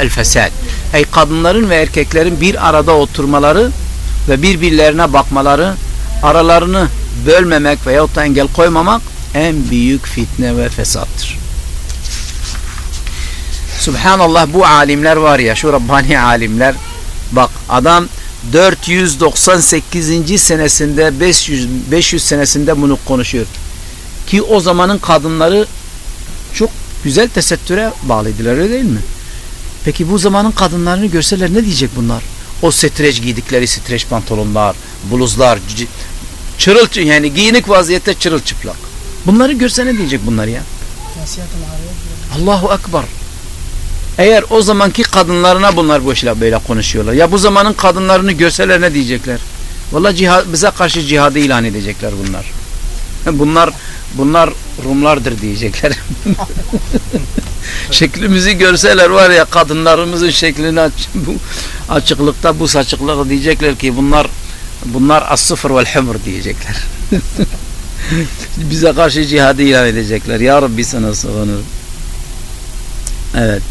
el fesad. Ey kadınların ve erkeklerin bir arada oturmaları ve birbirlerine bakmaları, aralarını bölmemek veyahut da engel koymamak en büyük fitne ve fesattır. Subhanallah bu alimler var ya şu Rabbani alimler bak adam 498. senesinde 500, 500 senesinde bunu konuşuyor. Ki o zamanın kadınları çok güzel tesettüre bağlıydılar öyle değil mi? Peki bu zamanın kadınlarını görseler ne diyecek bunlar? O streç giydikleri streç pantolonlar, bluzlar, çırıl yani giyinik vaziyette çırılçıplak. Bunları görse ne diyecek bunlar ya? Allahu Ekber. Eğer o zamanki kadınlarına bunlar bu işler böyle konuşuyorlar. Ya bu zamanın kadınlarını görseler ne diyecekler? Valla cihad, bize karşı cihadı ilan edecekler bunlar. Bunlar bunlar Rumlardır diyecekler. Şeklimizi görseler var ya kadınlarımızın şeklini aç, bu açıklıkta bu saçıklık diyecekler ki bunlar bunlar as-sıfır vel humr diyecekler. Bize karşı cihadı ilan edecekler. Ya Rabbi sana sığınırım. Evet.